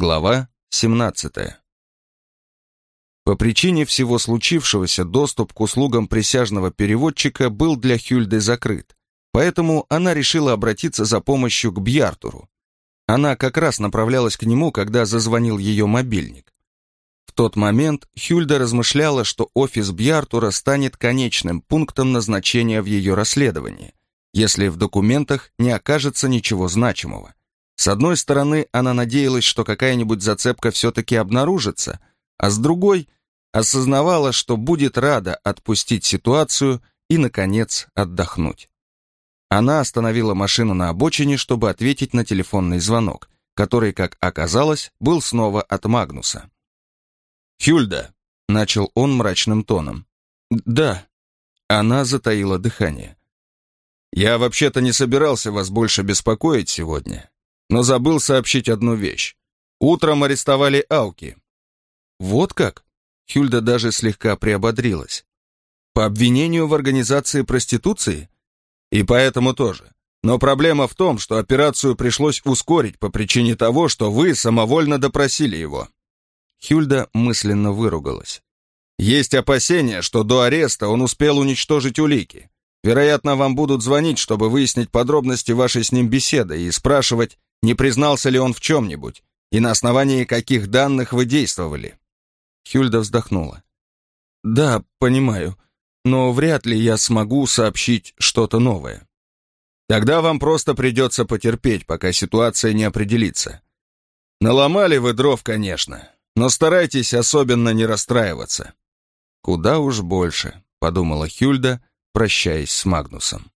Глава 17. По причине всего случившегося доступ к услугам присяжного переводчика был для Хюльды закрыт, поэтому она решила обратиться за помощью к Бьяртуру. Она как раз направлялась к нему, когда зазвонил ее мобильник. В тот момент Хюльда размышляла, что офис Бьяртура станет конечным пунктом назначения в ее расследовании, если в документах не окажется ничего значимого. С одной стороны, она надеялась, что какая-нибудь зацепка все-таки обнаружится, а с другой осознавала, что будет рада отпустить ситуацию и, наконец, отдохнуть. Она остановила машину на обочине, чтобы ответить на телефонный звонок, который, как оказалось, был снова от Магнуса. «Хюльда», — начал он мрачным тоном. «Да». Она затаила дыхание. «Я вообще-то не собирался вас больше беспокоить сегодня но забыл сообщить одну вещь. Утром арестовали Ауки. Вот как? Хюльда даже слегка приободрилась. По обвинению в организации проституции? И поэтому тоже. Но проблема в том, что операцию пришлось ускорить по причине того, что вы самовольно допросили его. Хюльда мысленно выругалась. Есть опасения, что до ареста он успел уничтожить улики. Вероятно, вам будут звонить, чтобы выяснить подробности вашей с ним беседы и спрашивать, не признался ли он в чем-нибудь и на основании каких данных вы действовали. Хюльда вздохнула. Да, понимаю, но вряд ли я смогу сообщить что-то новое. Тогда вам просто придется потерпеть, пока ситуация не определится. Наломали вы дров, конечно, но старайтесь особенно не расстраиваться. Куда уж больше, подумала Хюльда, прощаясь с Магнусом.